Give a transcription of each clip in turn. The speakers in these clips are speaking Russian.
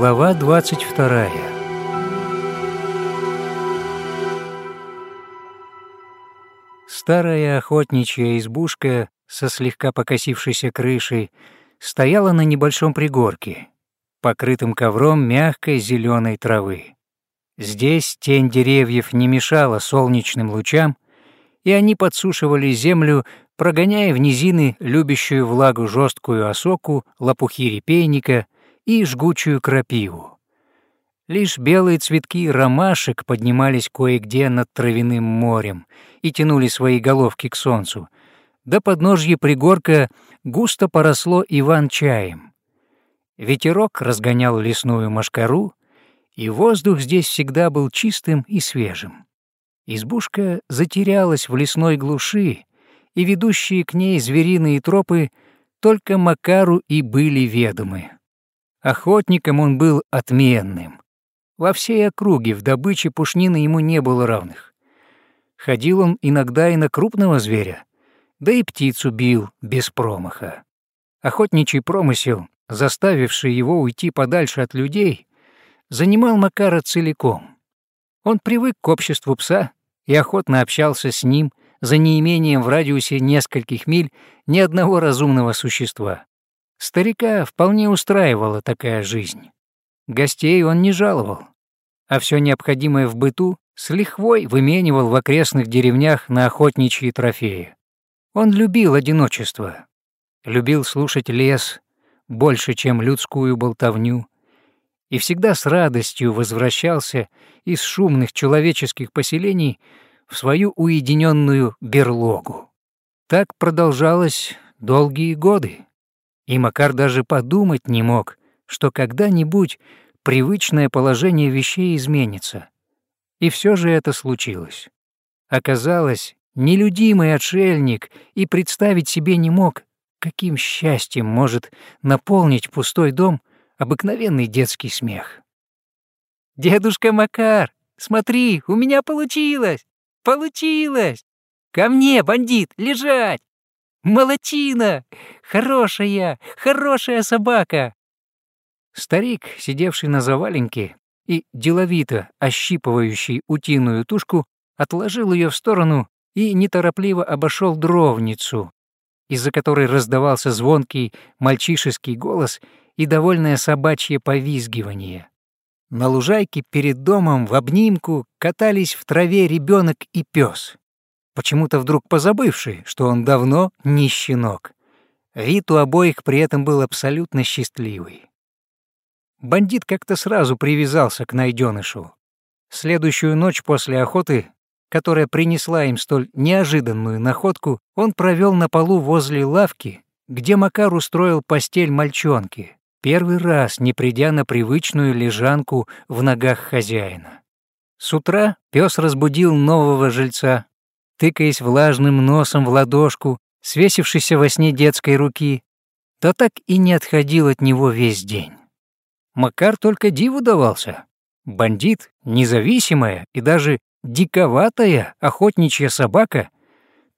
Глава 22 Старая охотничья избушка со слегка покосившейся крышей стояла на небольшом пригорке, покрытым ковром мягкой зеленой травы. Здесь тень деревьев не мешала солнечным лучам, и они подсушивали землю, прогоняя в низины любящую влагу жесткую осоку, лопухи репейника и жгучую крапиву. Лишь белые цветки ромашек поднимались кое-где над травяным морем и тянули свои головки к солнцу. До подножья пригорка густо поросло иван-чаем. Ветерок разгонял лесную машкару, и воздух здесь всегда был чистым и свежим. Избушка затерялась в лесной глуши, и ведущие к ней звериные тропы только Макару и были ведомы. Охотником он был отменным. Во всей округе в добыче пушнины ему не было равных. Ходил он иногда и на крупного зверя, да и птицу бил без промаха. Охотничий промысел, заставивший его уйти подальше от людей, занимал Макара целиком. Он привык к обществу пса и охотно общался с ним за неимением в радиусе нескольких миль ни одного разумного существа. Старика вполне устраивала такая жизнь. Гостей он не жаловал, а все необходимое в быту с лихвой выменивал в окрестных деревнях на охотничьи трофеи. Он любил одиночество, любил слушать лес больше, чем людскую болтовню, и всегда с радостью возвращался из шумных человеческих поселений в свою уединенную берлогу. Так продолжалось долгие годы и Макар даже подумать не мог, что когда-нибудь привычное положение вещей изменится. И все же это случилось. Оказалось, нелюдимый отшельник и представить себе не мог, каким счастьем может наполнить пустой дом обыкновенный детский смех. «Дедушка Макар, смотри, у меня получилось! Получилось! Ко мне, бандит, лежать!» Молодчина! Хорошая, хорошая собака!» Старик, сидевший на заваленке и деловито ощипывающий утиную тушку, отложил ее в сторону и неторопливо обошел дровницу, из-за которой раздавался звонкий мальчишеский голос и довольное собачье повизгивание. На лужайке перед домом в обнимку катались в траве ребенок и пес почему-то вдруг позабывший, что он давно не щенок. Вид у обоих при этом был абсолютно счастливый. Бандит как-то сразу привязался к найденышу. Следующую ночь после охоты, которая принесла им столь неожиданную находку, он провел на полу возле лавки, где Макар устроил постель мальчонки, первый раз не придя на привычную лежанку в ногах хозяина. С утра пес разбудил нового жильца, тыкаясь влажным носом в ладошку, свесившейся во сне детской руки, то так и не отходил от него весь день. Макар только диву давался. Бандит, независимая и даже диковатая охотничья собака,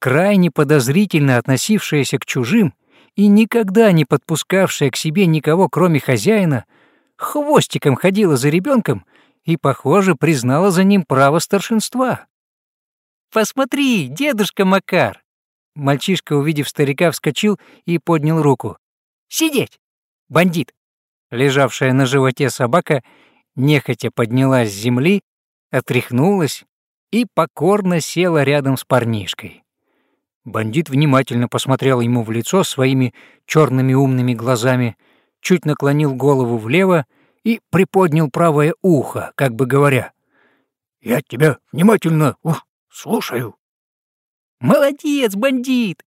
крайне подозрительно относившаяся к чужим и никогда не подпускавшая к себе никого, кроме хозяина, хвостиком ходила за ребенком и, похоже, признала за ним право старшинства. Посмотри, дедушка Макар!» Мальчишка, увидев старика, вскочил и поднял руку. «Сидеть! Бандит!» Лежавшая на животе собака нехотя поднялась с земли, отряхнулась и покорно села рядом с парнишкой. Бандит внимательно посмотрел ему в лицо своими черными умными глазами, чуть наклонил голову влево и приподнял правое ухо, как бы говоря, «Я тебя внимательно ух, Слушаю. Молодец, бандит!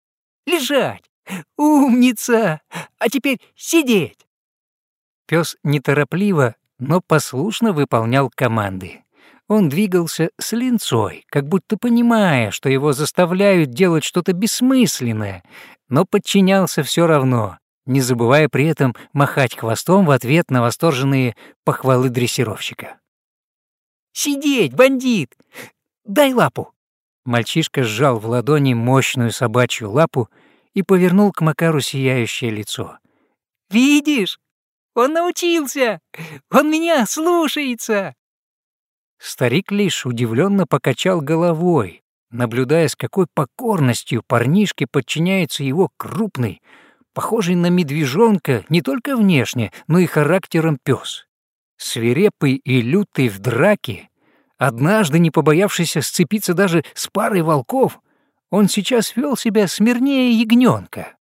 Лежать! Умница! А теперь сидеть! Пес неторопливо, но послушно выполнял команды. Он двигался с линцой, как будто понимая, что его заставляют делать что-то бессмысленное, но подчинялся все равно, не забывая при этом махать хвостом в ответ на восторженные похвалы дрессировщика. «Сидеть, бандит! Дай лапу!» Мальчишка сжал в ладони мощную собачью лапу и повернул к Макару сияющее лицо. «Видишь? Он научился! Он меня слушается!» Старик лишь удивленно покачал головой, наблюдая, с какой покорностью парнишке подчиняется его крупный, похожий на медвежонка не только внешне, но и характером пес. Свирепый и лютый в драке, однажды не побоявшийся сцепиться даже с парой волков, он сейчас вел себя смирнее ягненка.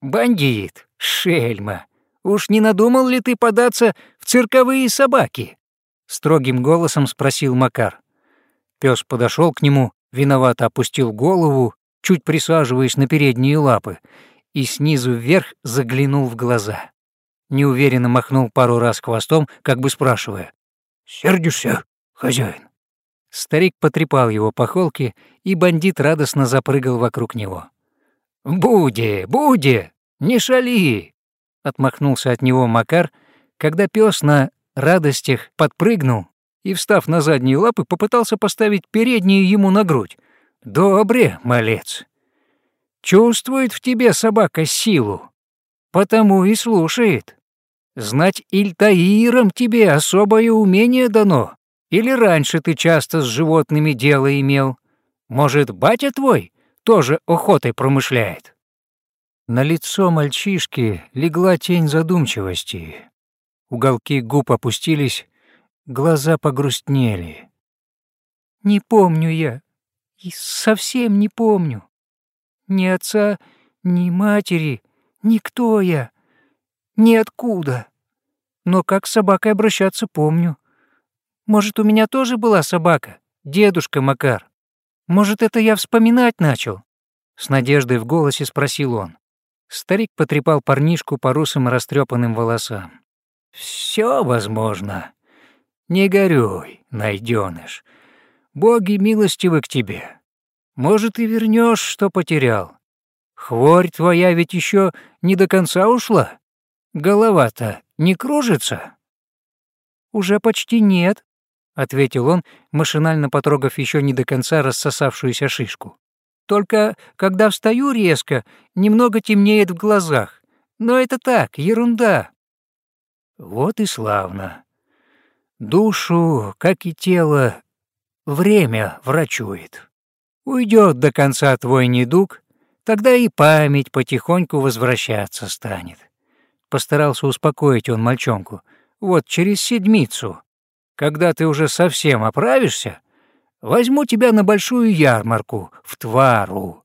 «Бандит, шельма, уж не надумал ли ты податься в цирковые собаки?» Строгим голосом спросил Макар. Пес подошел к нему, виновато опустил голову, чуть присаживаясь на передние лапы, и снизу вверх заглянул в глаза. Неуверенно махнул пару раз хвостом, как бы спрашивая. «Сердишься, хозяин?» Старик потрепал его по холке, и бандит радостно запрыгал вокруг него. «Буди, Буди, не шали!» — отмахнулся от него Макар, когда пес на радостях подпрыгнул и, встав на задние лапы, попытался поставить передние ему на грудь. «Добре, малец. Чувствует в тебе собака силу, потому и слушает. Знать Ильтаиром тебе особое умение дано, или раньше ты часто с животными дело имел? Может, батя твой тоже охотой промышляет?» На лицо мальчишки легла тень задумчивости. Уголки губ опустились, глаза погрустнели. «Не помню я, и совсем не помню. Ни отца, ни матери, никто я, ниоткуда. Но как с собакой обращаться помню. Может, у меня тоже была собака, дедушка Макар? Может, это я вспоминать начал?» С надеждой в голосе спросил он. Старик потрепал парнишку по русым растрепанным волосам. Все возможно. Не горюй, найденыш. Боги милостивы к тебе. Может, и вернешь, что потерял. Хворь твоя ведь еще не до конца ушла. Голова-то не кружится? Уже почти нет, — ответил он, машинально потрогав еще не до конца рассосавшуюся шишку. «Только когда встаю резко, немного темнеет в глазах. Но это так, ерунда». «Вот и славно. Душу, как и тело, время врачует. Уйдет до конца твой недуг, тогда и память потихоньку возвращаться станет». Постарался успокоить он мальчонку. «Вот через седмицу когда ты уже совсем оправишься, возьму тебя на большую ярмарку в Твару.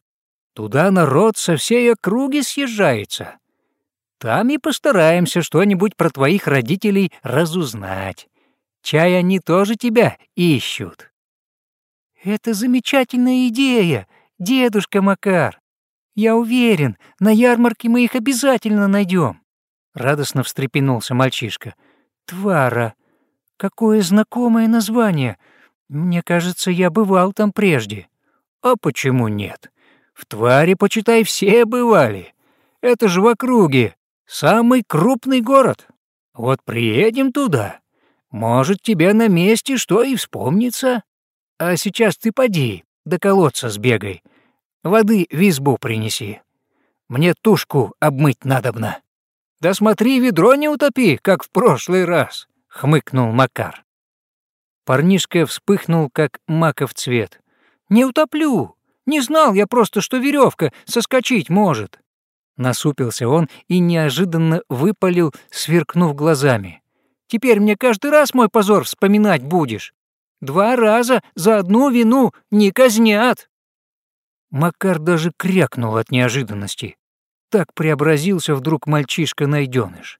Туда народ со всей округи съезжается. Там и постараемся что-нибудь про твоих родителей разузнать. Чай они тоже тебя ищут». «Это замечательная идея, дедушка Макар. Я уверен, на ярмарке мы их обязательно найдем. Радостно встрепенулся мальчишка. «Твара, Какое знакомое название! Мне кажется, я бывал там прежде. А почему нет? В Тваре, почитай, все бывали. Это же в округе. Самый крупный город. Вот приедем туда. Может, тебе на месте что и вспомнится. А сейчас ты поди, до колодца сбегай. Воды в избу принеси. Мне тушку обмыть надобно. Да смотри, ведро не утопи, как в прошлый раз хмыкнул Макар. Парнишка вспыхнул, как маков цвет. «Не утоплю! Не знал я просто, что веревка соскочить может!» Насупился он и неожиданно выпалил, сверкнув глазами. «Теперь мне каждый раз мой позор вспоминать будешь. Два раза за одну вину не казнят!» Макар даже крякнул от неожиданности. Так преобразился вдруг мальчишка-найденыш.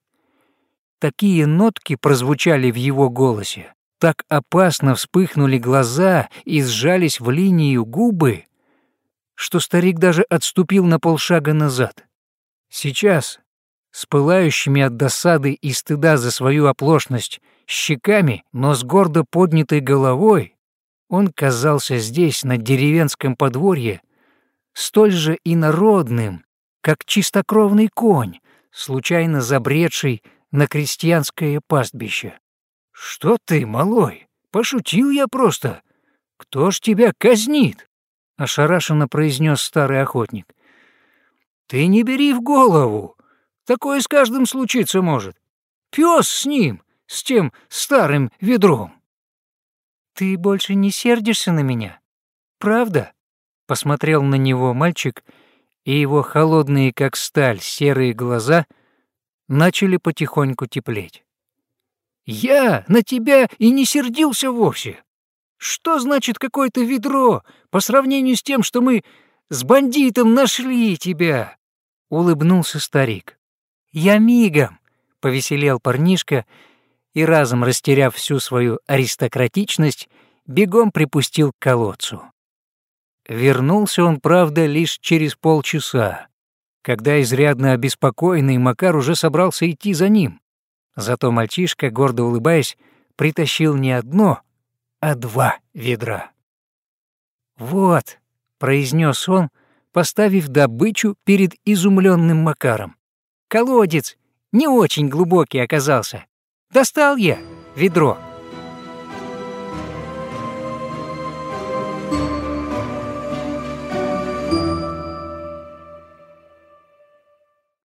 Такие нотки прозвучали в его голосе, так опасно вспыхнули глаза и сжались в линию губы, что старик даже отступил на полшага назад. Сейчас, с пылающими от досады и стыда за свою оплошность щеками, но с гордо поднятой головой, он казался здесь, на деревенском подворье, столь же инородным, как чистокровный конь, случайно забредший на крестьянское пастбище. «Что ты, малой? Пошутил я просто. Кто ж тебя казнит?» — ошарашенно произнес старый охотник. «Ты не бери в голову. Такое с каждым случиться может. Пес с ним, с тем старым ведром. Ты больше не сердишься на меня? Правда? Посмотрел на него мальчик, и его холодные, как сталь, серые глаза начали потихоньку теплеть. «Я на тебя и не сердился вовсе. Что значит какое-то ведро по сравнению с тем, что мы с бандитом нашли тебя?» — улыбнулся старик. «Я мигом!» — повеселел парнишка и, разом растеряв всю свою аристократичность, бегом припустил к колодцу. Вернулся он, правда, лишь через полчаса, когда изрядно обеспокоенный Макар уже собрался идти за ним. Зато мальчишка, гордо улыбаясь, притащил не одно, а два ведра. «Вот», — произнес он, поставив добычу перед изумленным Макаром. «Колодец не очень глубокий оказался. Достал я ведро».